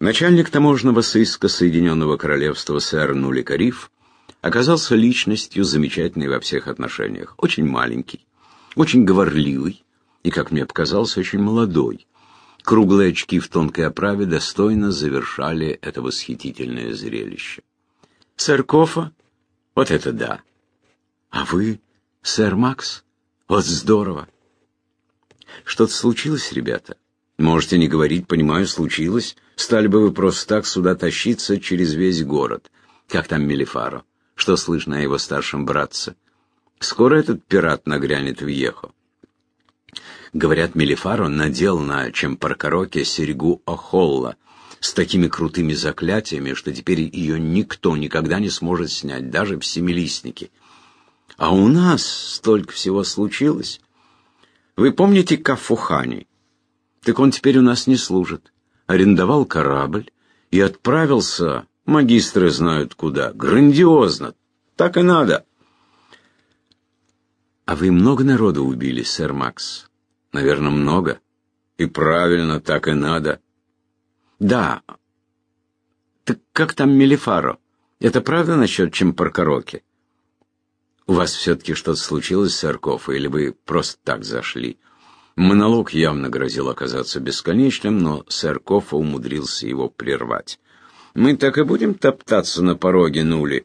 Начальник таможенного сыска Соединенного Королевства сэр Нули Кариф оказался личностью замечательной во всех отношениях. Очень маленький, очень говорливый и, как мне показалось, очень молодой. Круглые очки в тонкой оправе достойно завершали это восхитительное зрелище. «Сэр Кофа? Вот это да! А вы, сэр Макс? Вот здорово!» «Что-то случилось, ребята?» «Можете не говорить, понимаю, случилось. Стали бы вы просто так сюда тащиться через весь город. Как там Мелифаро? Что слышно о его старшем братце? Скоро этот пират нагрянет в Ехо. Говорят, Мелифаро надел на Чемпаркароке серьгу Охолла с такими крутыми заклятиями, что теперь ее никто никогда не сможет снять, даже в. А у нас столько всего случилось. Вы помните Кафухани? Так он теперь у нас не служит. Арендовал корабль и отправился, магистры знают куда, грандиозно. Так и надо. А вы много народу убили, сэр Макс? Наверное, много. И правильно, так и надо. Да. Так как там Мелифаро? Это правда насчет Чемпаркароки? У вас все-таки что-то случилось, сэр Кофа, или вы просто так зашли? Монолог явно грозил оказаться бесконечным, но сэр Кофа умудрился его прервать. «Мы так и будем топтаться на пороге, Нули?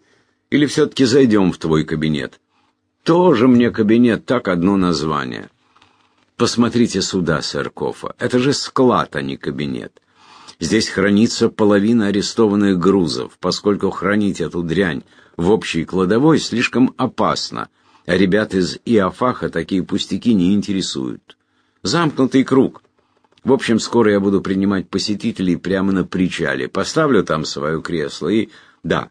Или все-таки зайдем в твой кабинет?» «Тоже мне кабинет, так одно название». Посмотрите сюда, сэр Кофа. Это же склад, а не кабинет. Здесь хранится половина арестованных грузов, поскольку хранить эту дрянь в общей кладовой слишком опасно, а ребят из Иофаха такие пустяки не интересуют. Замкнутый круг. В общем, скоро я буду принимать посетителей прямо на причале. Поставлю там свое кресло и... Да,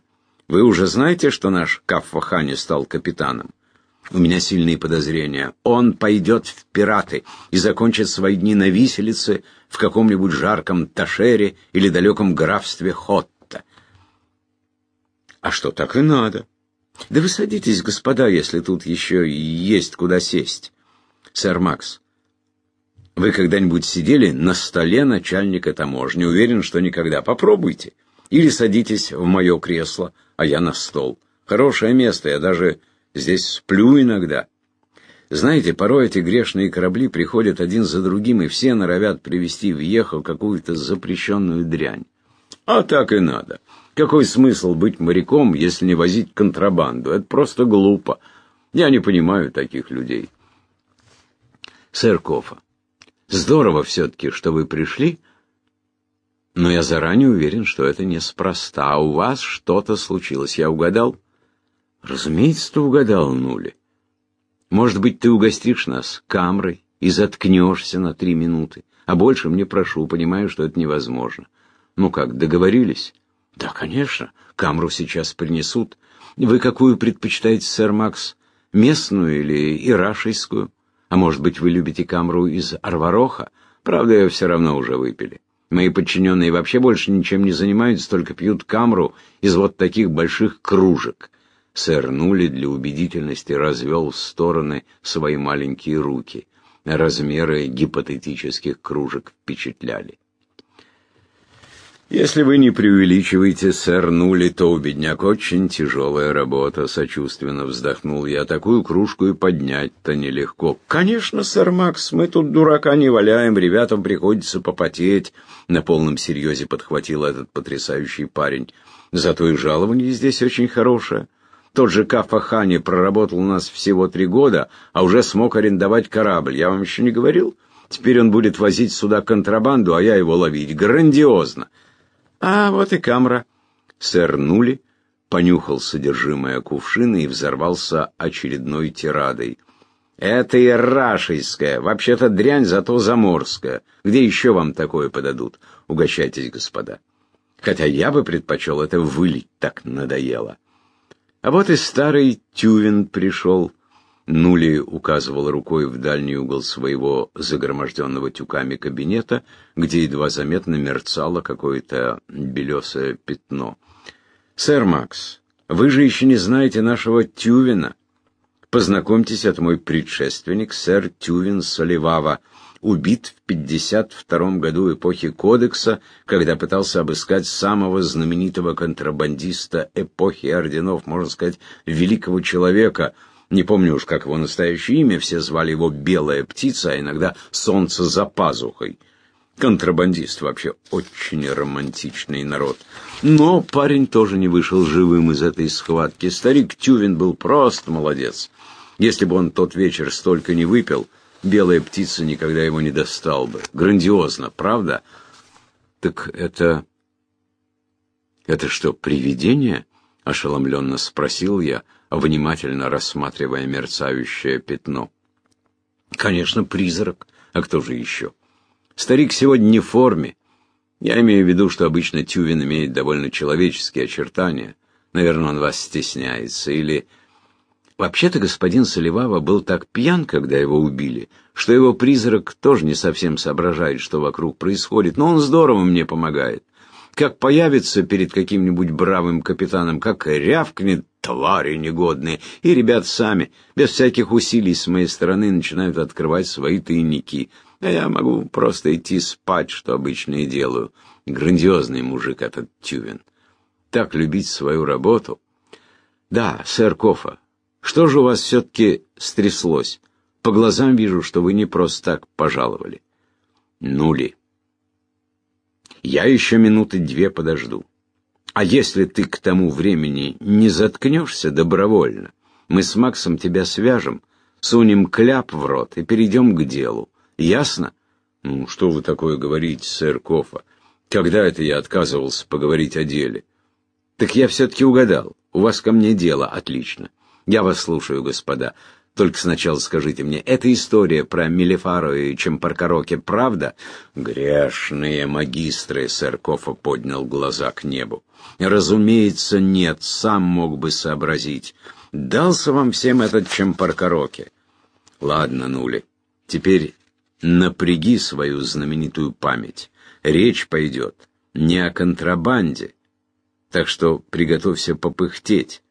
вы уже знаете, что наш Каффахани стал капитаном? У меня сильные подозрения. Он пойдет в пираты и закончит свои дни на виселице в каком-нибудь жарком Ташере или далеком графстве Хотта. А что, так и надо. Да вы садитесь, господа, если тут еще есть куда сесть. Сэр Макс, вы когда-нибудь сидели на столе начальника таможни? Уверен, что никогда. Попробуйте. Или садитесь в мое кресло, а я на стол. Хорошее место, я даже Здесь сплю иногда. Знаете, порой эти грешные корабли приходят один за другим, и все норовят привезти в Ехо какую-то запрещенную дрянь. А так и надо. Какой смысл быть моряком, если не возить контрабанду? Это просто глупо. Я не понимаю таких людей. Сэр Кофа, здорово все-таки, что вы пришли, но я заранее уверен, что это неспроста. У вас что-то случилось. Я угадал? Разумеется, ты угадал, Нули. Может быть, ты угостишь нас камрой и заткнешься на три минуты. А больше мне прошу, понимаю, что это невозможно. Ну как, договорились? Да, конечно. Камру сейчас принесут. Вы какую предпочитаете, сэр Макс? Местную или ирашейскую? А может быть, вы любите камру из Арвароха? Правда, ее все равно уже выпили. Мои подчиненные вообще больше ничем не занимаются, только пьют камру из вот таких больших кружек. Сэр Нули для убедительности развел в стороны свои маленькие руки. Размеры гипотетических кружек впечатляли. «Если вы не преувеличиваете, сэр Нули, то у бедняк очень тяжелая работа», — сочувственно вздохнул я. «Такую кружку и поднять-то нелегко». «Конечно, сэр Макс, мы тут дурака не валяем, ребятам приходится попотеть», — на полном серьезе подхватил этот потрясающий парень. «Зато и жалование здесь очень хорошее». Тот же Кафа Хани проработал у нас всего три года, а уже смог арендовать корабль. Я вам еще не говорил? Теперь он будет возить сюда контрабанду, а я его ловить. Грандиозно. А вот и камера. Сэр Нули понюхал содержимое кувшина и взорвался очередной тирадой. «Это ирашейская, вообще-то дрянь, зато заморская. Где еще вам такое подадут? Угощайтесь, господа. Хотя я бы предпочел это вылить, так надоело». А вот и старый Тювин пришел. Нули указывал рукой в дальний угол своего загроможденного тюками кабинета, где едва заметно мерцало какое-то белесое пятно. «Сэр Макс, вы же еще не знаете нашего Тювина. Познакомьтесь, это мой предшественник, сэр Тювин Соливава. убит в 52 году эпохи Кодекса, когда пытался обыскать самого знаменитого контрабандиста эпохи орденов, можно сказать, великого человека. Не помню уж, как его настоящее имя, все звали его «Белая птица», а иногда «Солнце за пазухой». Контрабандист вообще очень романтичный народ. Но парень тоже не вышел живым из этой схватки. Старик Тювин был просто молодец. Если бы он тот вечер столько не выпил, белая птица никогда его не достал бы. Грандиозно, правда? Так это... Это что, привидение? Ошеломленно спросил я, внимательно рассматривая мерцающее пятно. Конечно, призрак. А кто же еще? Старик сегодня не в форме. Я имею в виду, что обычно Тювин имеет довольно человеческие очертания. Наверное, он вас стесняется. Или Вообще-то господин Соливава был так пьян, когда его убили, что его призрак тоже не совсем соображает, что вокруг происходит, но он здорово мне помогает. Как появится перед каким-нибудь бравым капитаном, как рявкнет твари негодные, и ребят сами, без всяких усилий с моей стороны, начинают открывать свои тайники. А я могу просто идти спать, что обычно и делаю. Грандиозный мужик этот Тювин. Так любить свою работу. Да, сэр Кофа, что же у вас все-таки стряслось? По глазам вижу, что вы не просто так пожаловали. Ну ли. Я еще минуты две подожду. А если ты к тому времени не заткнешься добровольно, мы с Максом тебя свяжем, сунем кляп в рот и перейдем к делу. Ясно? Ну, что вы такое говорите, сэр Кофа? Когда это я отказывался поговорить о деле? Так я все-таки угадал. У вас ко мне дело. Отлично. Я вас слушаю, господа. Только сначала скажите мне, эта история про Мелефару и Чемпаркароке правда? Грешные магистры, сэр Кофа поднял глаза к небу. Разумеется, нет, сам мог бы сообразить. Дался вам всем этот Чемпаркароке. Ладно, Нули, теперь напряги свою знаменитую память. Речь пойдет не о контрабанде, так что приготовься попыхтеть.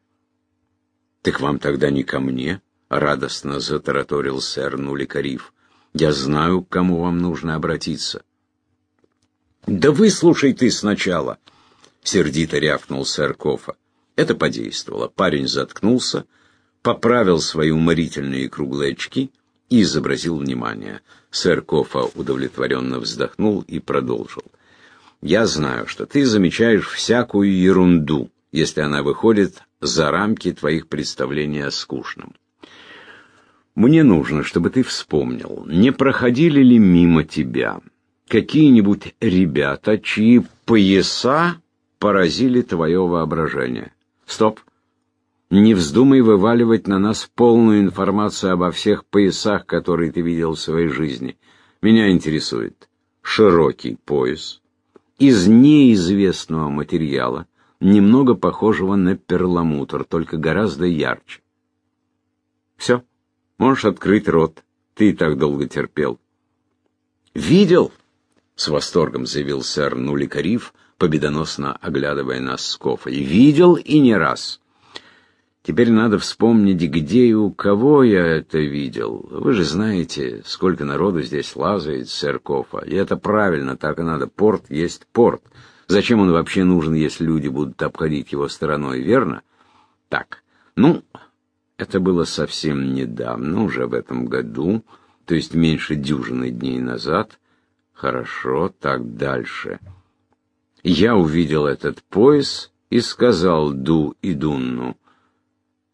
«Так вам тогда не ко мне?» — радостно затараторил сэр Нуликариф. «Я знаю, к кому вам нужно обратиться». «Да выслушай ты сначала!» — сердито рявкнул сэр Кофа. Это подействовало. Парень заткнулся, поправил свои уморительные круглые очки и изобразил внимание. Сэр Кофа удовлетворенно вздохнул и продолжил. «Я знаю, что ты замечаешь всякую ерунду, если она выходит за рамки твоих представлений о скучном. Мне нужно, чтобы ты вспомнил, не проходили ли мимо тебя какие-нибудь ребята, чьи пояса поразили твое воображение. Стоп. Не вздумай вываливать на нас полную информацию обо всех поясах, которые ты видел в своей жизни. Меня интересует широкий пояс из неизвестного материала, немного похожего на перламутр, только гораздо ярче. Все, можешь открыть рот, ты и так долго терпел. «Видел?» — с восторгом заявил сэр Нуликариф, победоносно оглядывая нас с Кофой. «Видел и не раз. Теперь надо вспомнить, где и у кого я это видел. Вы же знаете, сколько народу здесь лазает, сэр Кофа. И это правильно, так и надо. Порт есть порт. Зачем он вообще нужен, если люди будут обходить его стороной, верно? Так, ну, это было совсем недавно, уже в этом году, то есть меньше дюжины дней назад. Хорошо, так дальше. Я увидел этот пояс и сказал Ду и Дунну,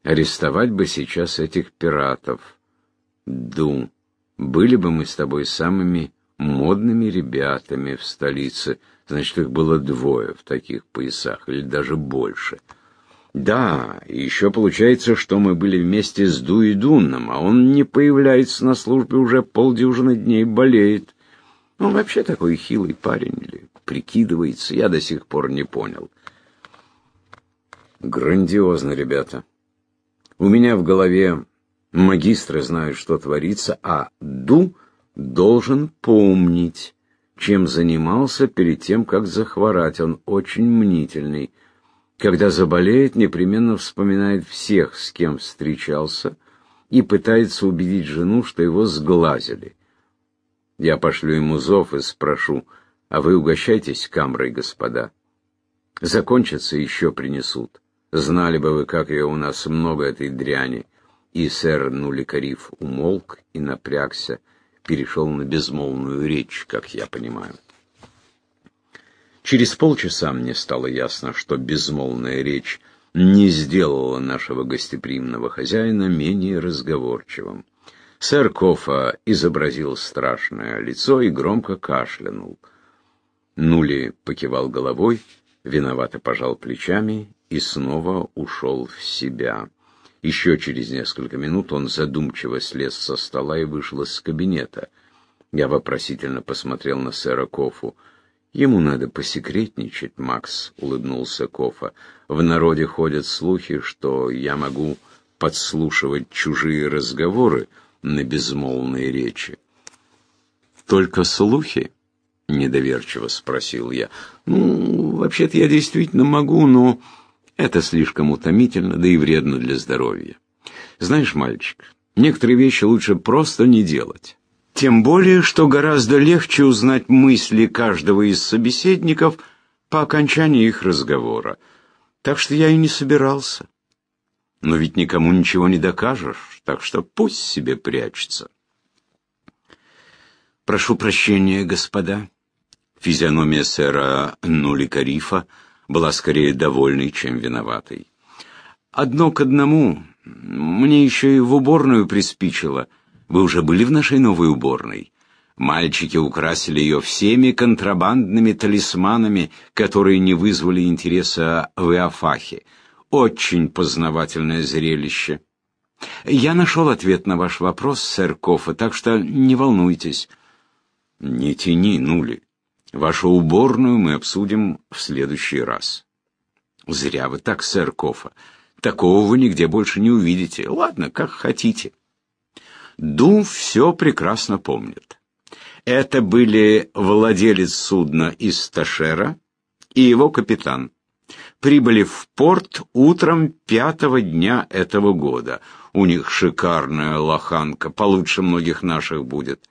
арестовать бы сейчас этих пиратов. Ду, были бы мы с тобой самыми модными ребятами в столице, Значит, их было двое в таких поясах, или даже больше. Да, и еще получается, что мы были вместе с Ду и Дунном, а он не появляется на службе уже полдюжины дней, болеет. Он вообще такой хилый парень или прикидывается, я до сих пор не понял. Грандиозно, ребята. У меня в голове магистры знают, что творится, а Ду должен помнить чем занимался перед тем, как захворать. Он очень мнительный. Когда заболеет, непременно вспоминает всех, с кем встречался, и пытается убедить жену, что его сглазили. Я пошлю ему зов и спрошу, а вы угощайтесь камрой, господа. Закончится, еще принесут. Знали бы вы, как ее у нас много этой дряни. И сэр Нуликариф умолк и напрягся, перешел на безмолвную речь, как я понимаю. Через полчаса мне стало ясно, что безмолвная речь не сделала нашего гостеприимного хозяина менее разговорчивым. Сэр Кофа изобразил страшное лицо и громко кашлянул. Нули покивал головой, виновато пожал плечами и снова ушел в себя. Еще через несколько минут он задумчиво слез со стола и вышел из кабинета. Я вопросительно посмотрел на сэра Кофу. «Ему надо посекретничать, Макс», — улыбнулся Кофа. «В народе ходят слухи, что я могу подслушивать чужие разговоры на безмолвные речи». «Только слухи?» — недоверчиво спросил я. «Ну, вообще-то я действительно могу, но это слишком утомительно, да и вредно для здоровья. Знаешь, мальчик, некоторые вещи лучше просто не делать». Тем более, что гораздо легче узнать мысли каждого из собеседников по окончании их разговора. Так что я и не собирался. Но ведь никому ничего не докажешь, так что пусть себе прячется. Прошу прощения, господа. Физиономия сэра Нуликарифа была скорее довольной, чем виноватой. Одно к одному. Мне еще и в уборную приспичило — вы уже были в нашей новой уборной? Мальчики украсили ее всеми контрабандными талисманами, которые не вызвали интереса в Иофахе. Очень познавательное зрелище. Я нашел ответ на ваш вопрос, сэр Кофа, так что не волнуйтесь. Не тяни, Нули. Вашу уборную мы обсудим в следующий раз. Зря вы так, сэр Кофа. Такого вы нигде больше не увидите. Ладно, как хотите. Дум все прекрасно помнит. Это были владелец судна из Ташера и его капитан. Прибыли в порт утром пятого дня этого года. У них шикарная лоханка, получше многих наших будет.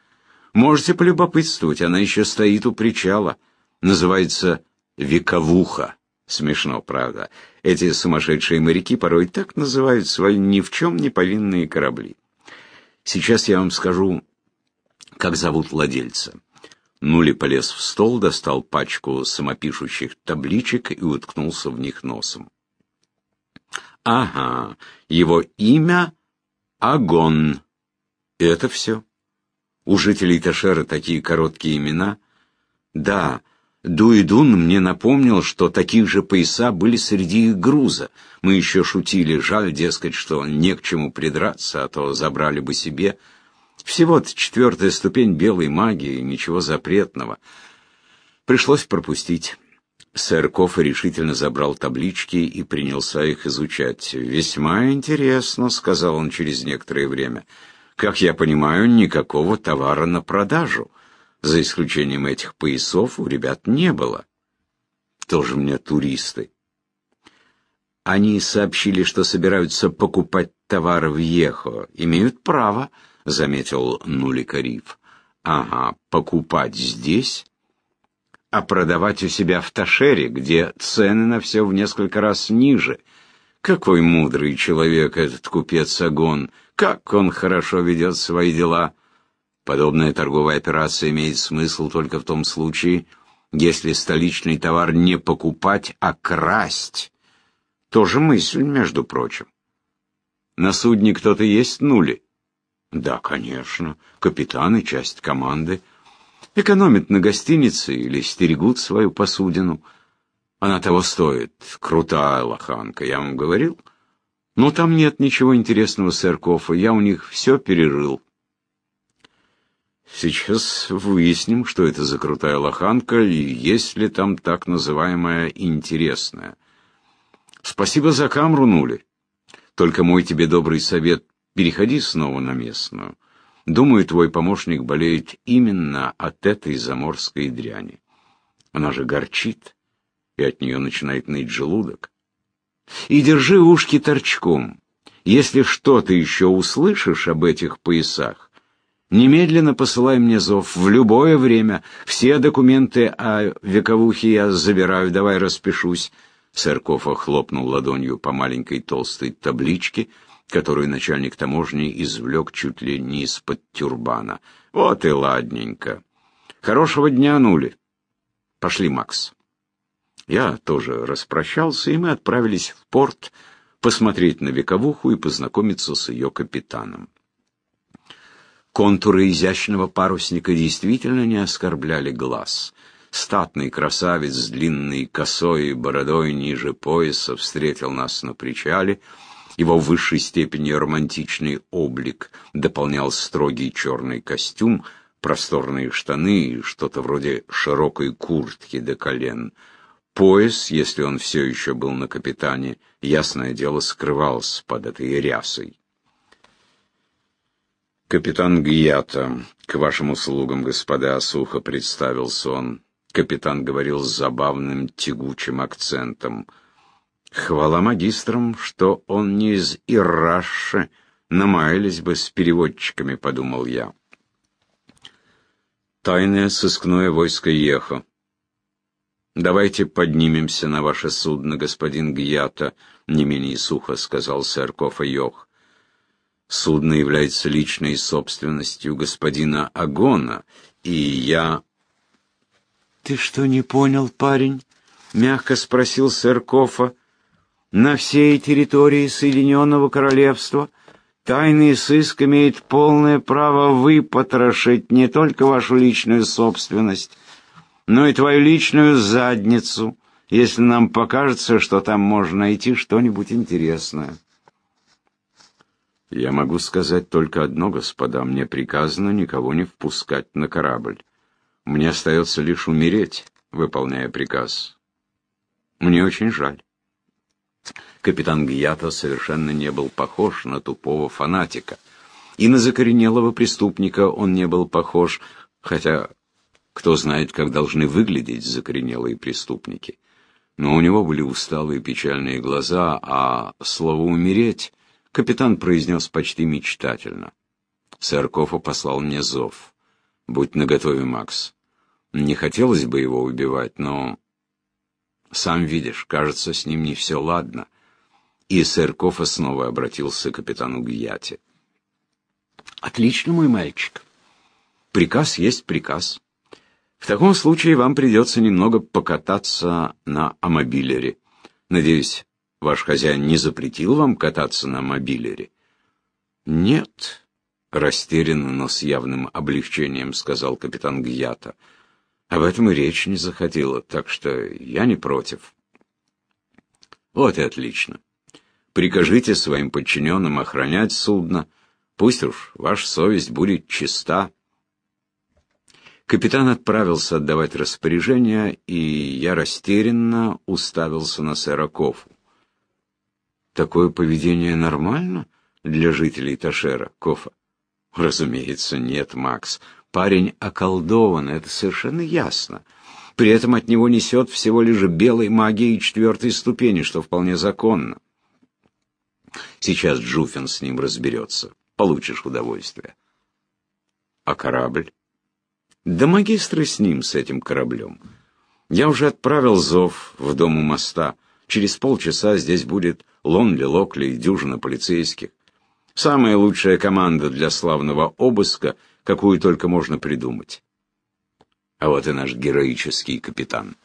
Можете полюбопытствовать, она еще стоит у причала. Называется «Вековуха». Смешно, правда. Эти сумасшедшие моряки порой так называют свои ни в чем не повинные корабли. Сейчас я вам скажу, как зовут владельца. Нули полез в стол, достал пачку самопишущих табличек и уткнулся в них носом. Ага, его имя Агон. Это все. У жителей Ташера такие короткие имена. Да, Дуидун мне напомнил, что таких же пояса были среди их груза. Мы еще шутили, жаль, дескать, что не к чему придраться, а то забрали бы себе. Всего-то четвертая ступень белой магии, ничего запретного. Пришлось пропустить. Сэр Кофа решительно забрал таблички и принялся их изучать. «Весьма интересно», — сказал он через некоторое время. «Как я понимаю, никакого товара на продажу». За исключением этих поясов у ребят не было. Тоже мне туристы. Они сообщили, что собираются покупать товары в Ехо. Имеют право, заметил Нуликариф. Ага, покупать здесь, а продавать у себя в Ташере, где цены на все в несколько раз ниже. Какой мудрый человек этот купец Агон, как он хорошо ведет свои дела. Подобная торговая операция имеет смысл только в том случае, если столичный товар не покупать, а красть. Тоже мысль, между прочим. На судне кто-то есть нули? Да, конечно. Капитан и часть команды. Экономят на гостинице или стерегут свою посудину. Она того стоит. Крутая лоханка, я вам говорил. Но там нет ничего интересного, сэр Кофа. Я у них все перерыл. Сейчас выясним, что это за крутая лоханка и есть ли там так называемая интересная. Спасибо за камру, Нули. Только мой тебе добрый совет — переходи снова на местную. Думаю, твой помощник болеет именно от этой заморской дряни. Она же горчит, и от нее начинает ныть желудок. И держи ушки торчком. Если что-то еще услышишь об этих поясах, Немедленно посылай мне зов, в любое время. Все документы о вековухе я забираю, давай распишусь. Сэр Кофа хлопнул ладонью по маленькой толстой табличке, которую начальник таможни извлек чуть ли не из-под тюрбана. Вот и ладненько. Хорошего дня, Нули. Пошли, Макс. Я тоже распрощался, и мы отправились в порт посмотреть на вековуху и познакомиться с ее капитаном. Контуры изящного парусника действительно не оскорбляли глаз. Статный красавец с длинной косой и бородой ниже пояса встретил нас на причале. Его в высшей степени романтичный облик дополнял строгий черный костюм, просторные штаны и что-то вроде широкой куртки до колен — Пояс, если он все еще был на капитане, ясное дело, скрывался под этой рясой. «Капитан Гията, к вашим услугам, господа», — сухо представился он. Капитан говорил с забавным тягучим акцентом. «Хвала магистрам, что он не из Ираши, намаялись бы с переводчиками», — подумал я. Тайное сыскное войско Ехо. «Давайте поднимемся на ваше судно, господин Гията», — не менее сухо сказал сэр Кофа Йох. «Судно является личной собственностью господина Агона, и я...» «Ты что, не понял, парень?» — мягко спросил сэр Кофа. «На всей территории Соединенного Королевства тайный сыск имеет полное право выпотрошить не только вашу личную собственность, но и твою личную задницу, если нам покажется, что там можно найти что-нибудь интересное. Я могу сказать только одно, господа. Мне приказано никого не впускать на корабль. Мне остается лишь умереть, выполняя приказ. Мне очень жаль. Капитан Гьято совершенно не был похож на тупого фанатика. И на закоренелого преступника он не был похож, хотя кто знает, как должны выглядеть закоренелые преступники. Но у него были усталые печальные глаза, а слово «умереть» капитан произнес почти мечтательно. Сэр Кофа послал мне зов. «Будь наготове, Макс. Не хотелось бы его убивать, но...» «Сам видишь, кажется, с ним не все ладно». И сэр Кофа снова обратился к капитану Гьяте. «Отлично, мой мальчик. Приказ есть приказ. В таком случае вам придется немного покататься на амобилере. Надеюсь, ваш хозяин не запретил вам кататься на мобилере? Нет, растерянно, но с явным облегчением сказал капитан Гьята. Об этом и речь не заходила, так что я не против. Вот и отлично. Прикажите своим подчиненным охранять судно. Пусть уж ваша совесть будет чиста. Капитан отправился отдавать распоряжение, и я растерянно уставился на сэра Кофу. Такое поведение нормально для жителей Ташера, Кофа? Разумеется, нет, Макс. Парень околдован, это совершенно ясно. При этом от него несет всего лишь белой магией четвертой ступени, что вполне законно. Сейчас Джуфин с ним разберется. Получишь удовольствие. А корабль? Да магистры с ним, с этим кораблем. Я уже отправил зов в дом у моста. Через полчаса здесь будет Лонли, Локли и дюжина полицейских. Самая лучшая команда для славного обыска, какую только можно придумать. А вот и наш героический капитан.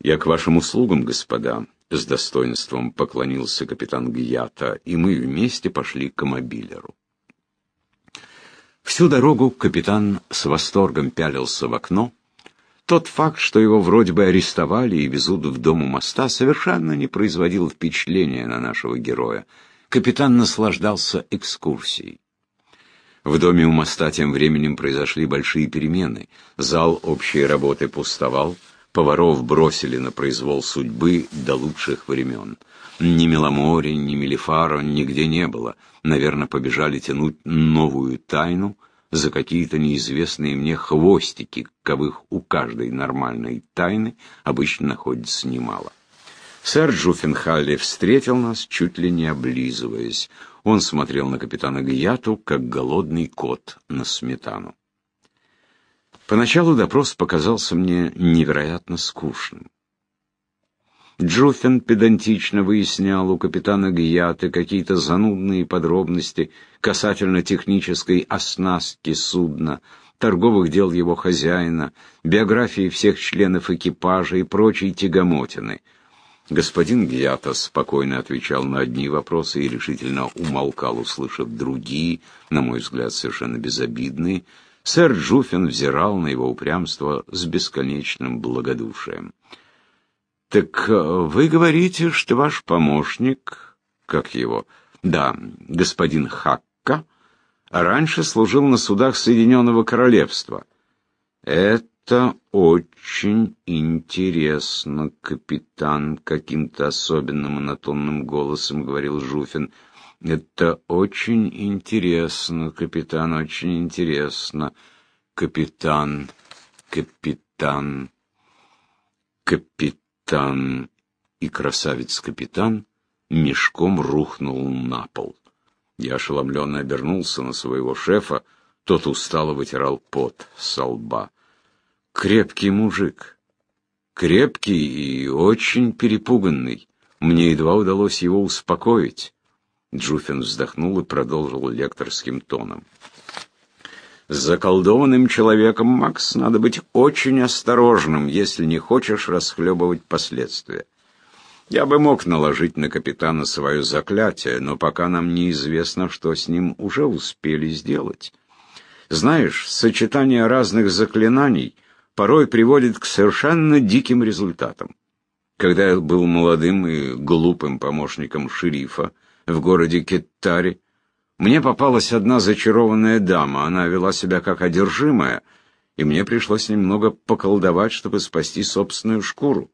Я к вашим услугам, господа, с достоинством поклонился капитан Гията, и мы вместе пошли к мобилеру. Всю дорогу капитан с восторгом пялился в окно. Тот факт, что его вроде бы арестовали и везут в дом у моста, совершенно не производил впечатления на нашего героя. Капитан наслаждался экскурсией. В доме у моста тем временем произошли большие перемены. Зал общей работы пустовал, поваров бросили на произвол судьбы до лучших времен. Ни Меломори, ни Мелифаро нигде не было. Наверное, побежали тянуть новую тайну за какие-то неизвестные мне хвостики, каковых у каждой нормальной тайны обычно находится немало. Сэр Джуффенхалли встретил нас, чуть ли не облизываясь. Он смотрел на капитана Гияту, как голодный кот на сметану. Поначалу допрос показался мне невероятно скучным. Джуффин педантично выяснял у капитана Гияты какие-то занудные подробности касательно технической оснастки судна, торговых дел его хозяина, биографии всех членов экипажа и прочей тягомотины. Господин Гията спокойно отвечал на одни вопросы и решительно умолкал, услышав другие, на мой взгляд, совершенно безобидные. Сэр Джуффин взирал на его упрямство с бесконечным благодушием. «Так э, вы говорите, что ваш помощник, как его, да, господин Хакка, раньше служил на судах Соединенного Королевства. Это очень интересно, капитан, каким-то особенным монотонным голосом говорил Жуфин. Это очень интересно, капитан, очень интересно. Капитан, капитан, капитан капитан!» И красавец-капитан мешком рухнул на пол. Я ошеломленно обернулся на своего шефа, тот устало вытирал пот со лба. Крепкий мужик. Крепкий и очень перепуганный. Мне едва удалось его успокоить. Джуфин вздохнул и продолжил лекторским тоном. С заколдованным человеком, Макс, надо быть очень осторожным, если не хочешь расхлебывать последствия. Я бы мог наложить на капитана свое заклятие, но пока нам неизвестно, что с ним уже успели сделать. Знаешь, сочетание разных заклинаний порой приводит к совершенно диким результатам. Когда я был молодым и глупым помощником шерифа в городе Кеттари, мне попалась одна зачарованная дама, она вела себя как одержимая, и мне пришлось немного поколдовать, чтобы спасти собственную шкуру.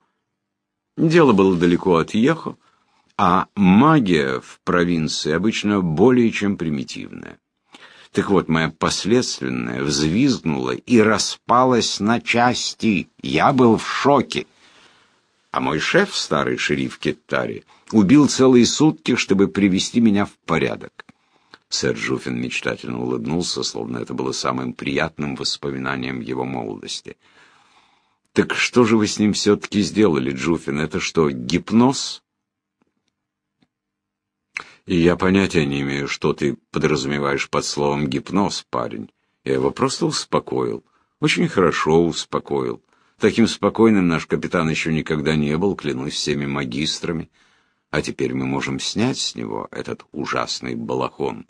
Дело было далеко от Ехо, а магия в провинции обычно более чем примитивная. Так вот, моя последственная взвизгнула и распалась на части. Я был в шоке. А мой шеф, старый шериф Кеттари, убил целые сутки, чтобы привести меня в порядок. Сэр Жуфин мечтательно улыбнулся, словно это было самым приятным воспоминанием его молодости. «Так что же вы с ним все-таки сделали, Джуфин? Это что, гипноз?» «И я понятия не имею, что ты подразумеваешь под словом «гипноз», парень. Я его просто успокоил. Очень хорошо успокоил. Таким спокойным наш капитан еще никогда не был, клянусь всеми магистрами. А теперь мы можем снять с него этот ужасный балахон».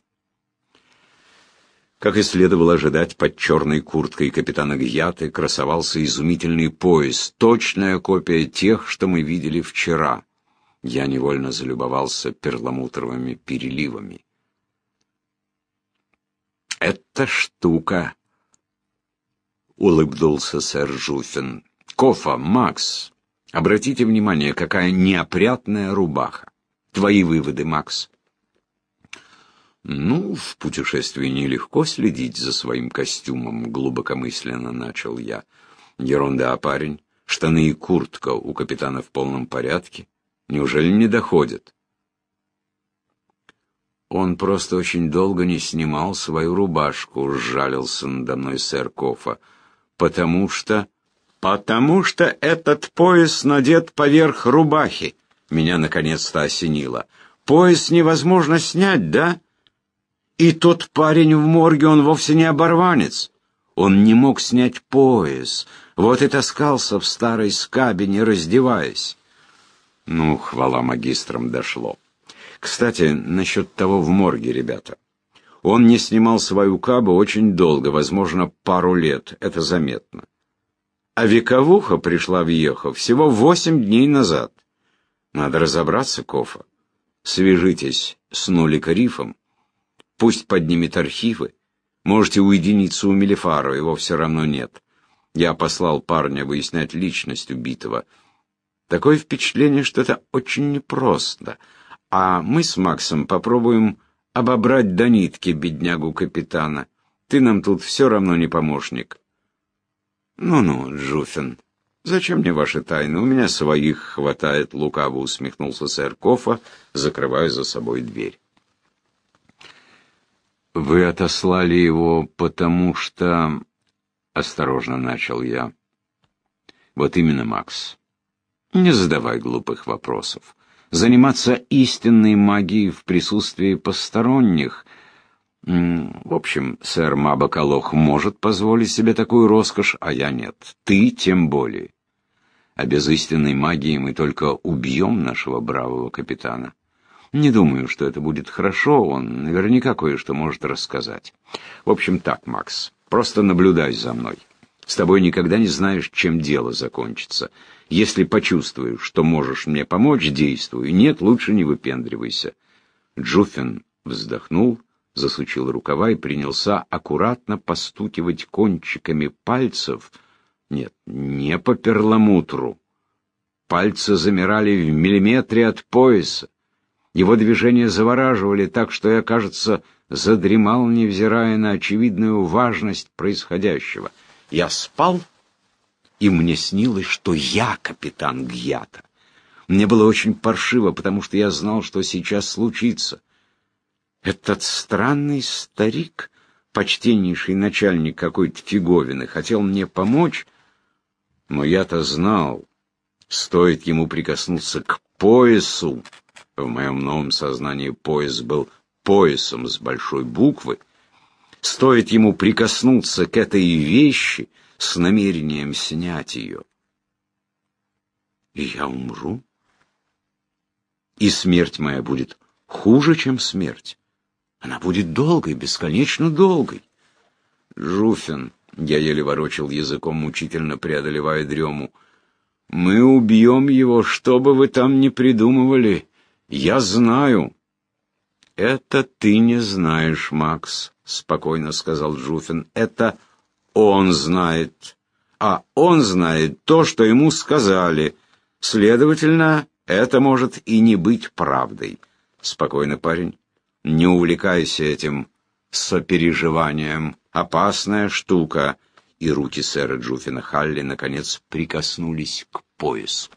Как и следовало ожидать, под черной курткой капитана Гьяты красовался изумительный пояс, точная копия тех, что мы видели вчера. Я невольно залюбовался перламутровыми переливами. «Это штука!» — улыбнулся сэр Жуфин. «Кофа, Макс, обратите внимание, какая неопрятная рубаха. Твои выводы, Макс?» «Ну, в путешествии нелегко следить за своим костюмом», — глубокомысленно начал я. «Ерунда, парень. Штаны и куртка у капитана в полном порядке. Неужели не доходят?» «Он просто очень долго не снимал свою рубашку», — сжалился надо мной сэр Кофа. «Потому что...» «Потому что этот пояс надет поверх рубахи», — меня наконец-то осенило. «Пояс невозможно снять, да?» И тот парень в морге, он вовсе не оборванец. Он не мог снять пояс, вот и таскался в старой скабе, не раздеваясь. Ну, хвала магистрам дошло. Кстати, насчет того в морге, ребята. Он не снимал свою кабу очень долго, возможно, пару лет, это заметно. А вековуха пришла в Ехо всего восемь дней назад. Надо разобраться, Кофа. Свяжитесь с Нулика Рифом Пусть поднимет архивы. Можете уединиться у Мелифара, его все равно нет. Я послал парня выяснять личность убитого. Такое впечатление, что это очень непросто. А мы с Максом попробуем обобрать до нитки беднягу капитана. Ты нам тут все равно не помощник. Ну-ну, Джуфин, «Зачем мне ваши тайны? У меня своих хватает», — лукаво усмехнулся сэр Кофа, закрывая за собой дверь. «Вы отослали его, потому что...» — осторожно начал я. «Вот именно, Макс. Не задавай глупых вопросов. Заниматься истинной магией в присутствии посторонних... В общем, сэр Мабакалох может позволить себе такую роскошь, а я нет. Ты тем более. А без истинной магии мы только убьем нашего бравого капитана. Не думаю, что это будет хорошо, он наверняка кое-что может рассказать. В общем так, Макс, просто наблюдай за мной. С тобой никогда не знаешь, чем дело закончится. Если почувствуешь, что можешь мне помочь, действуй. Нет, лучше не выпендривайся. Джуфин вздохнул, засучил рукава и принялся аккуратно постукивать кончиками пальцев. Нет, не по перламутру. Пальцы замирали в миллиметре от пояса. Его движения завораживали так, что я, кажется, задремал, невзирая на очевидную важность происходящего. Я спал, и мне снилось, что я капитан Гьята. Мне было очень паршиво, потому что я знал, что сейчас случится. Этот странный старик, почтеннейший начальник какой-то фиговины, хотел мне помочь, но я-то знал, стоит ему прикоснуться к поясу, в моем новом сознании пояс был поясом с большой буквы. Стоит ему прикоснуться к этой вещи с намерением снять ее. Я умру. И смерть моя будет хуже, чем смерть. Она будет долгой, бесконечно долгой. Жуфин, я еле ворочил языком, мучительно преодолевая дрему. Мы убьем его, что бы вы там ни придумывали. Я знаю. Это ты не знаешь, Макс, спокойно сказал Жуфин. Это он знает. А он знает то, что ему сказали. Следовательно, это может и не быть правдой. Спокойно, парень. Не увлекайся этим сопереживанием. Опасная штука. И руки сэра Джуфина Халли наконец прикоснулись к поясу.